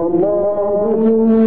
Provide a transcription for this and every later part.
الله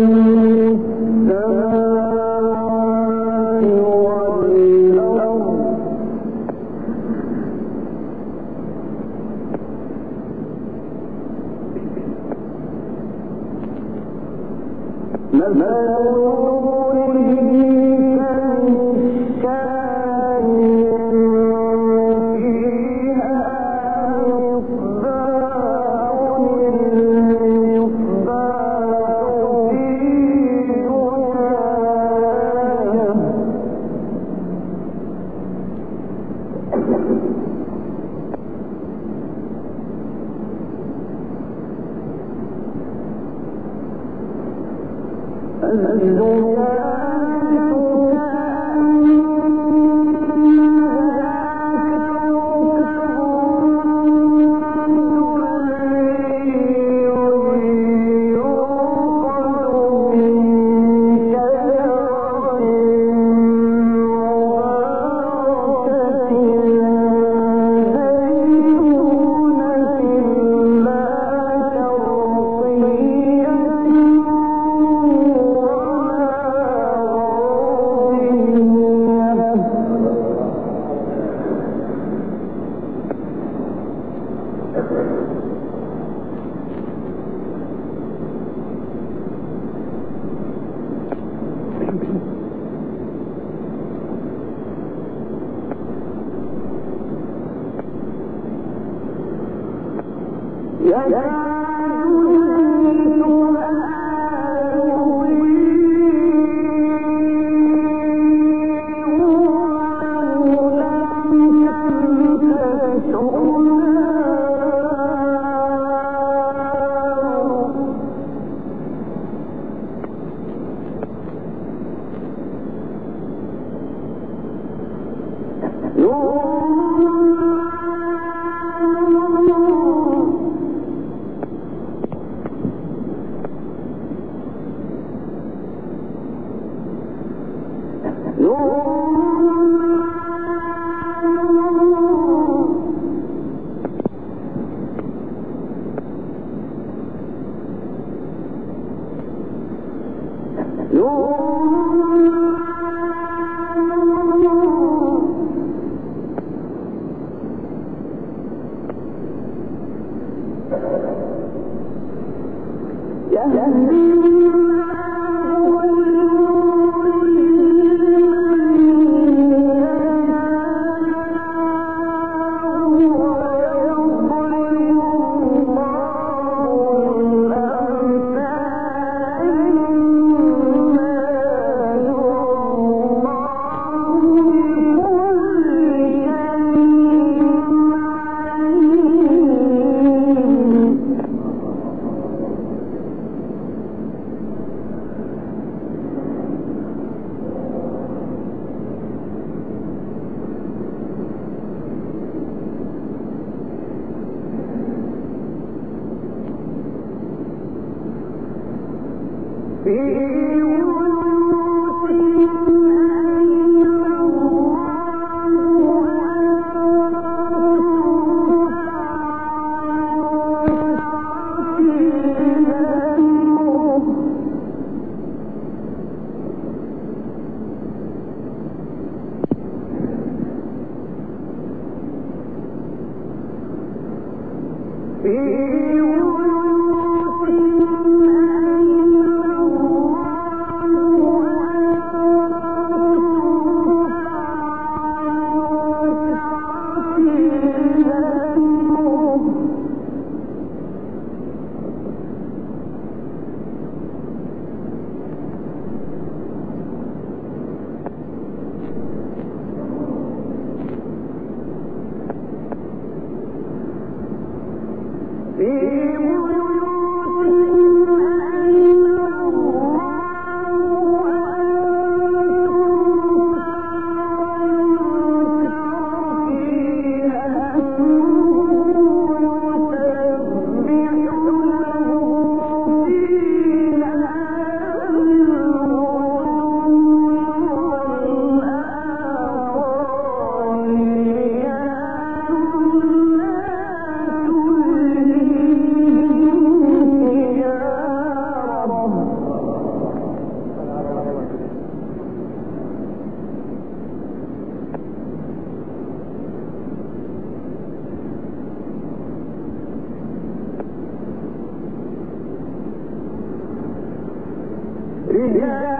Yeah.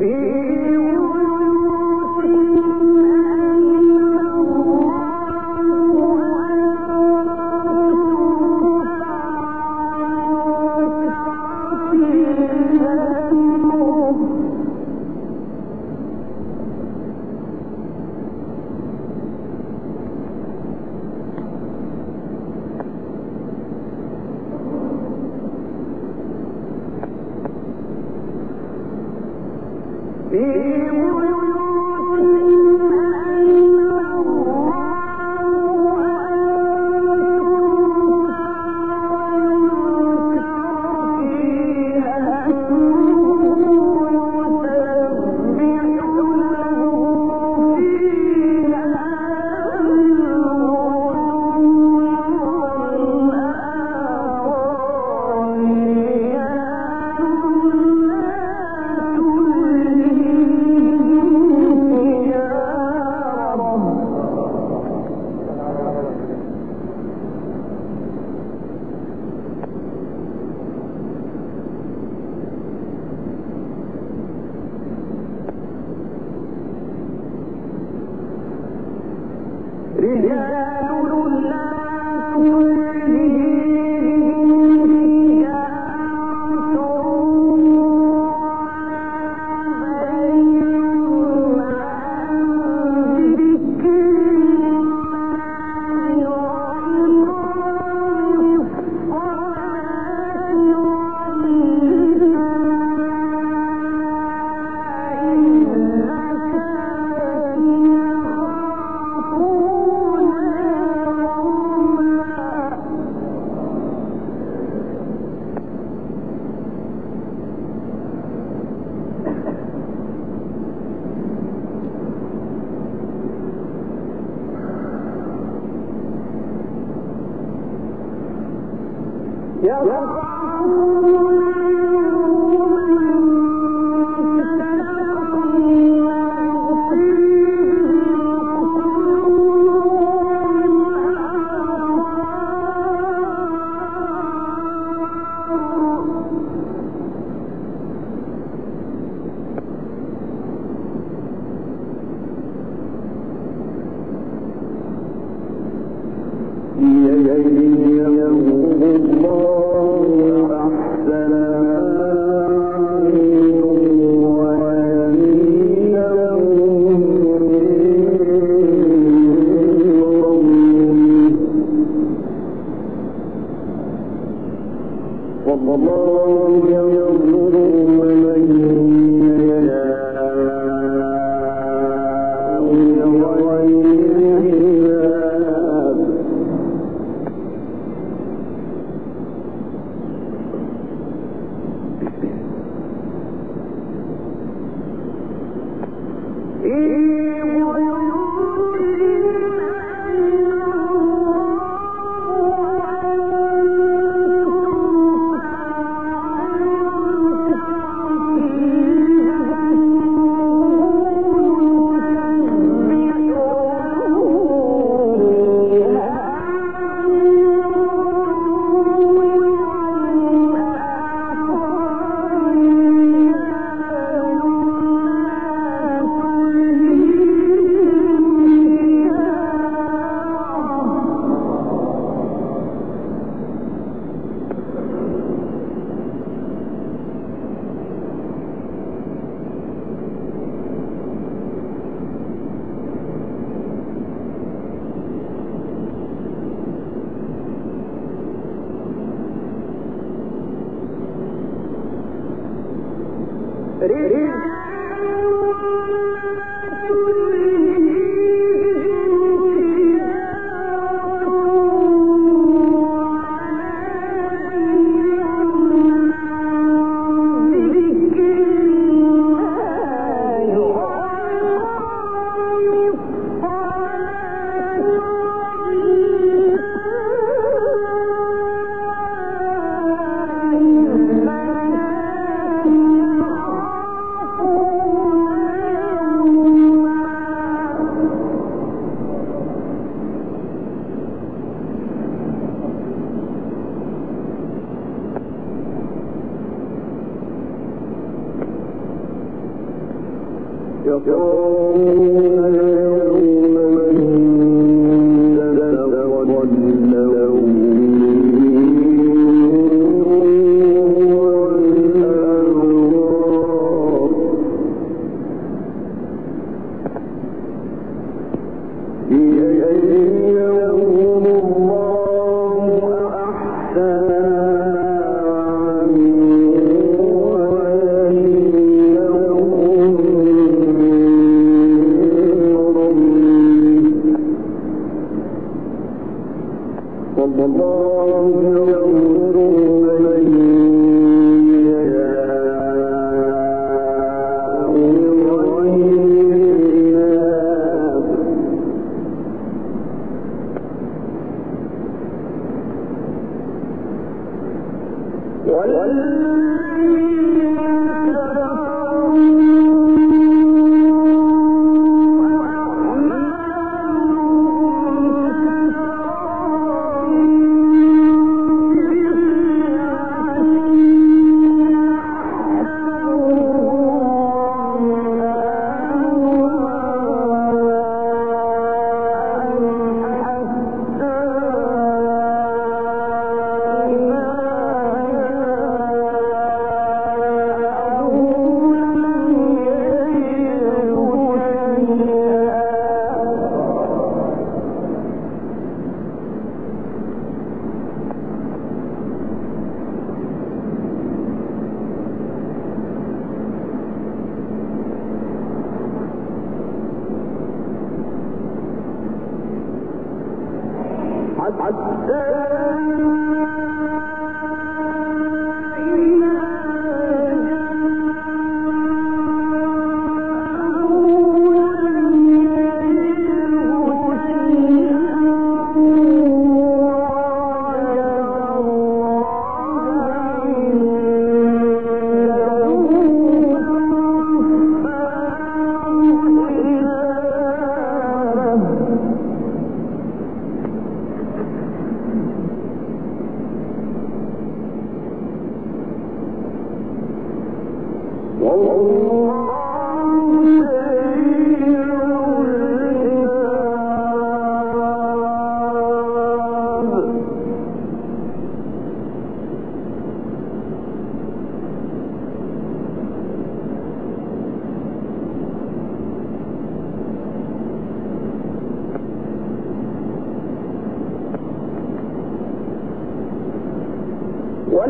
Thank you.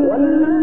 Thank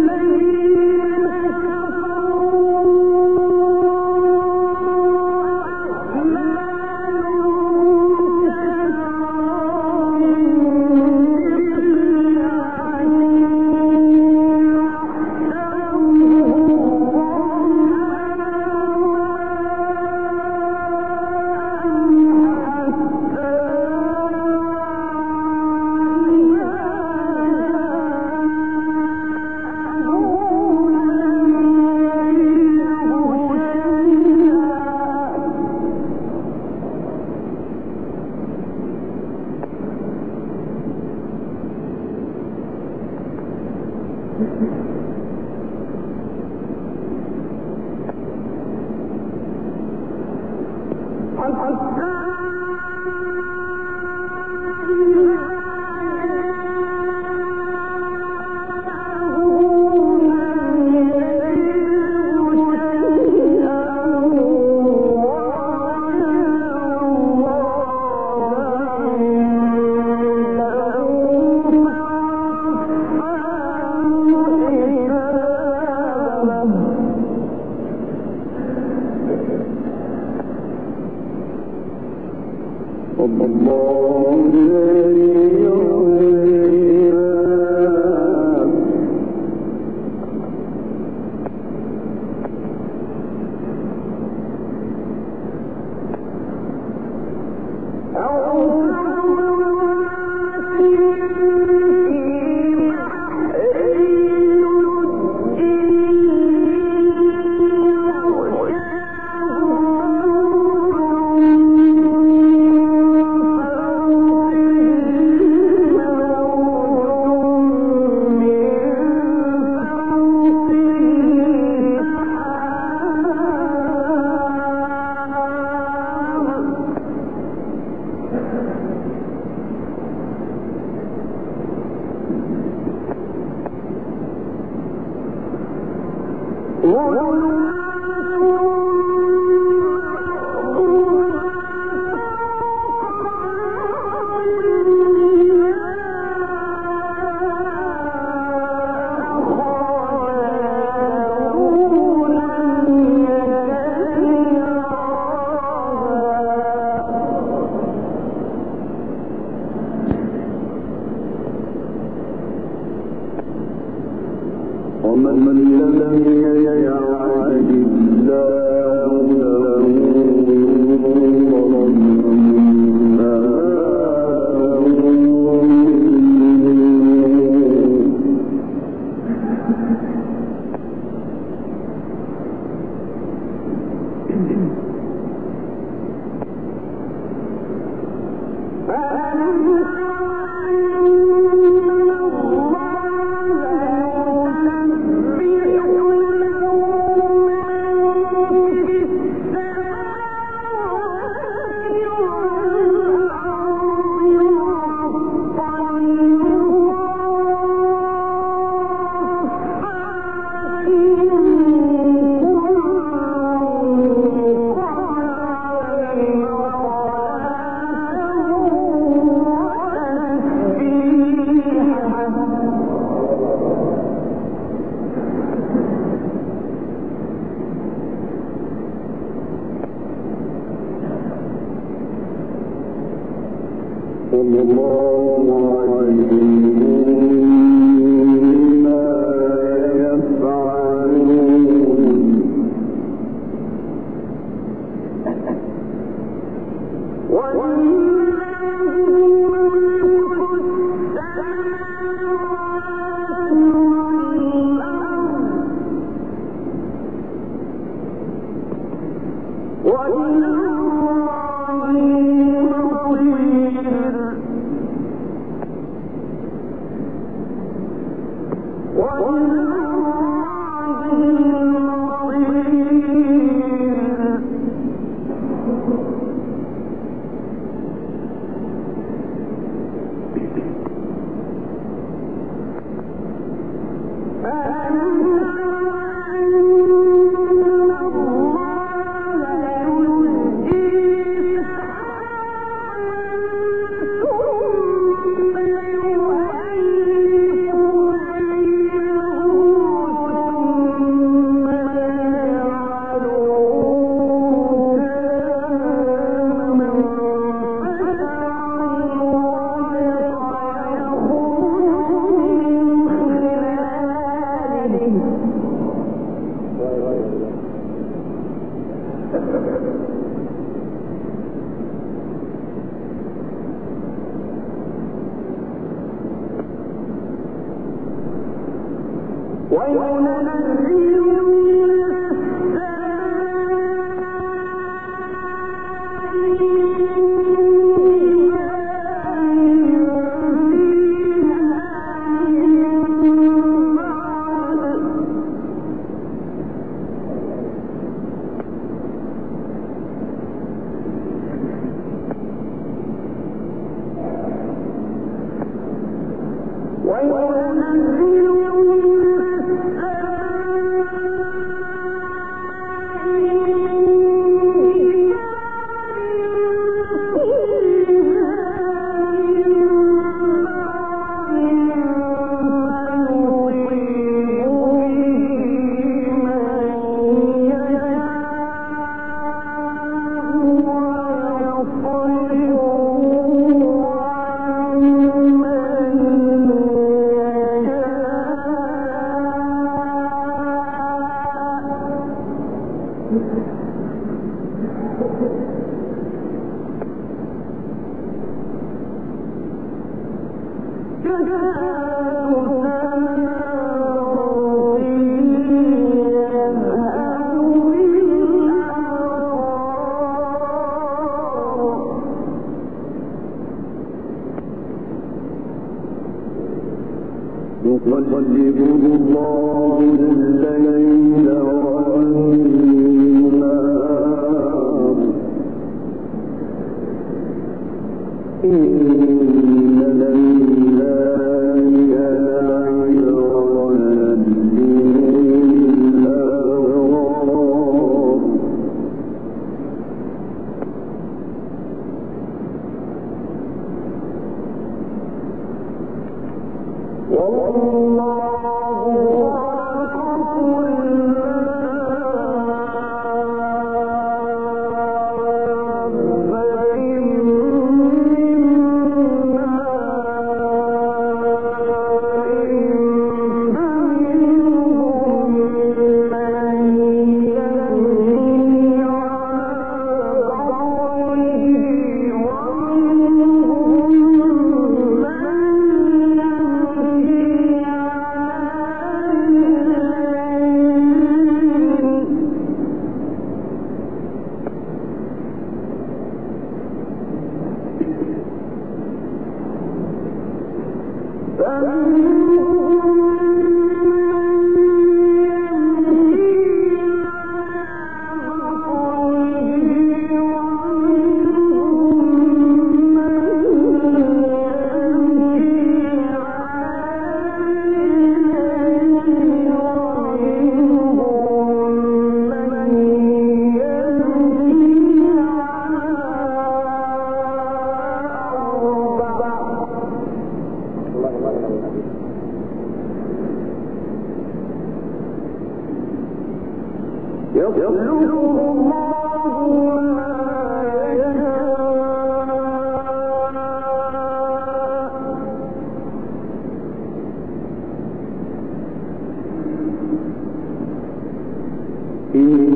in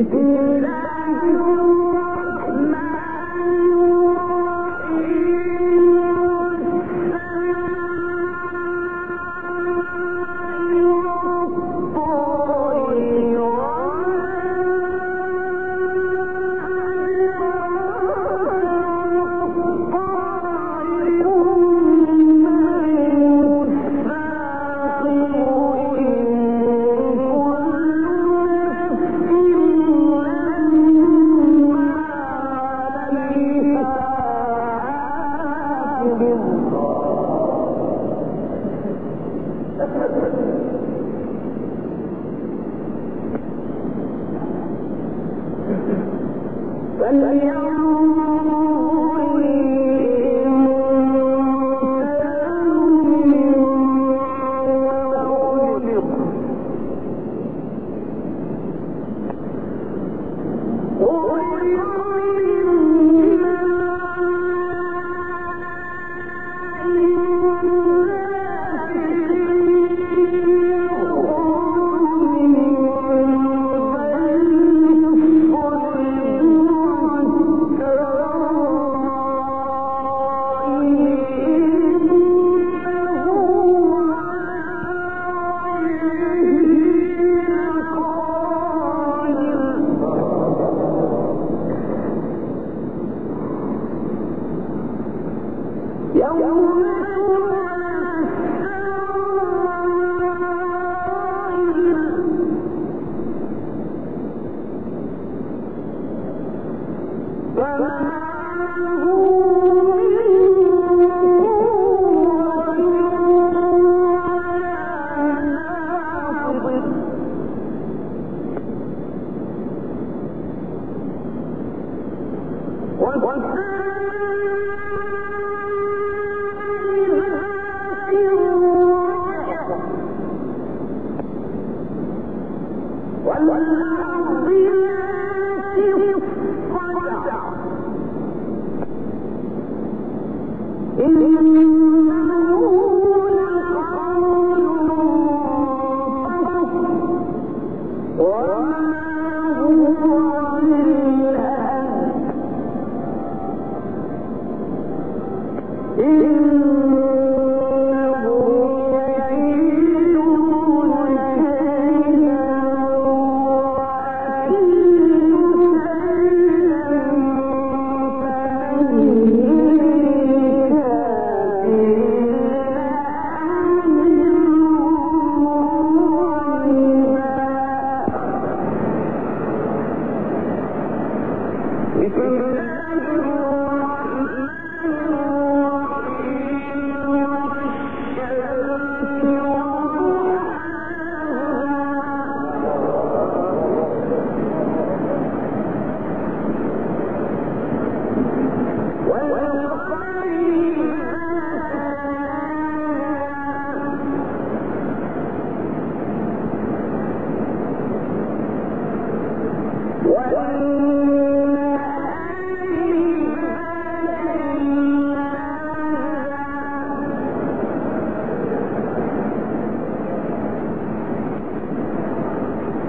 It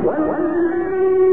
One, one.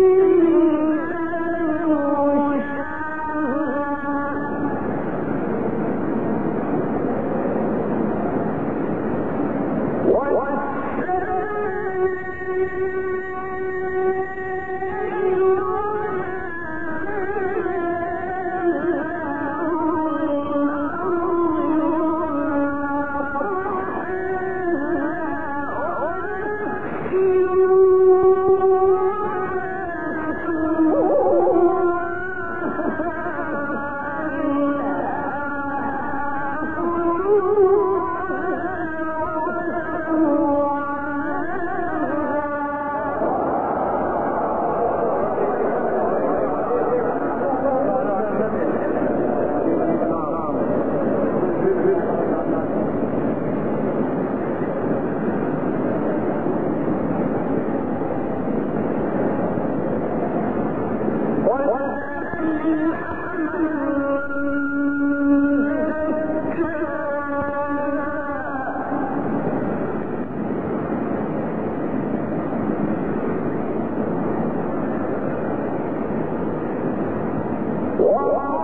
Yeah.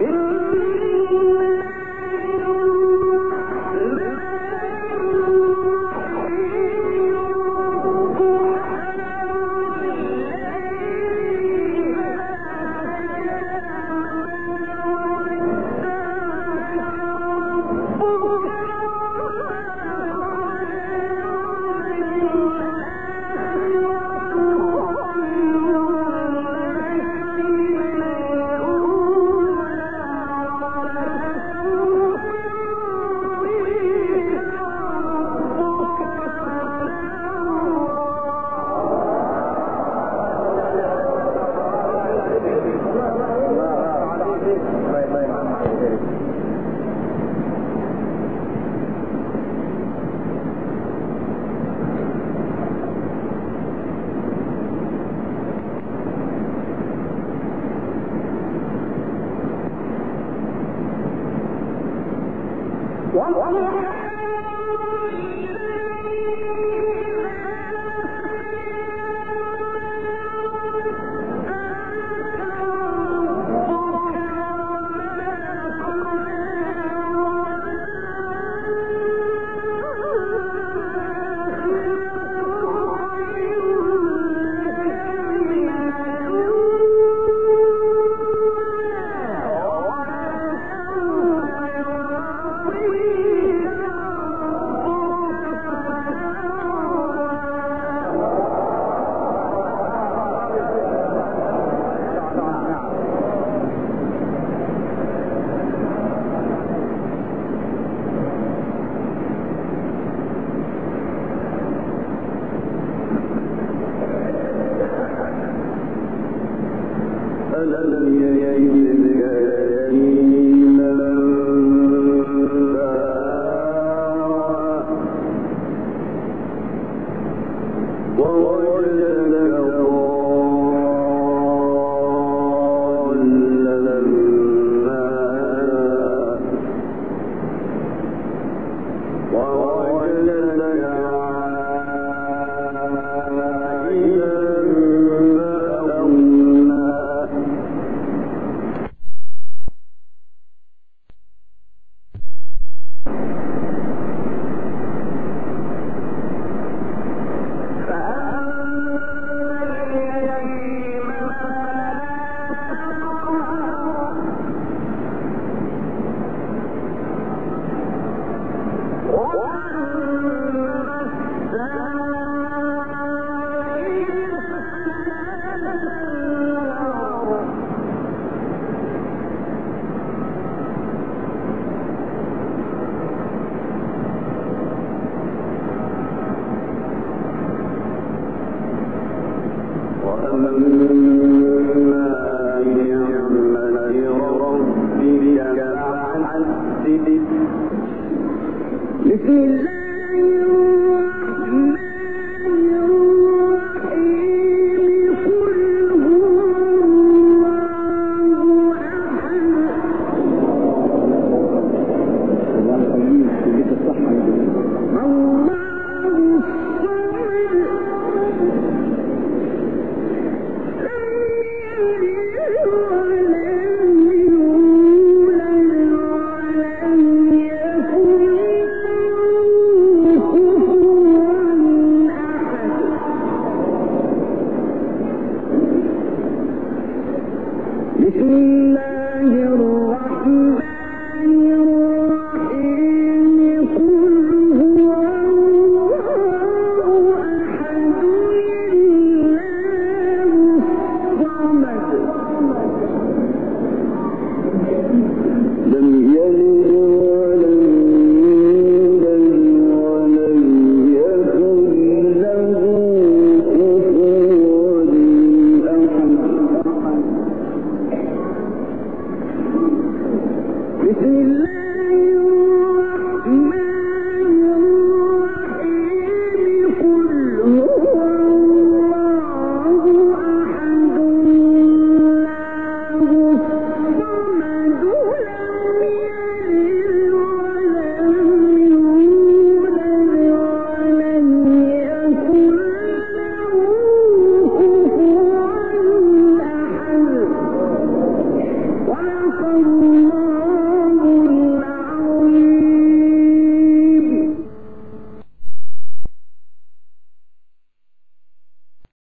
Ooh.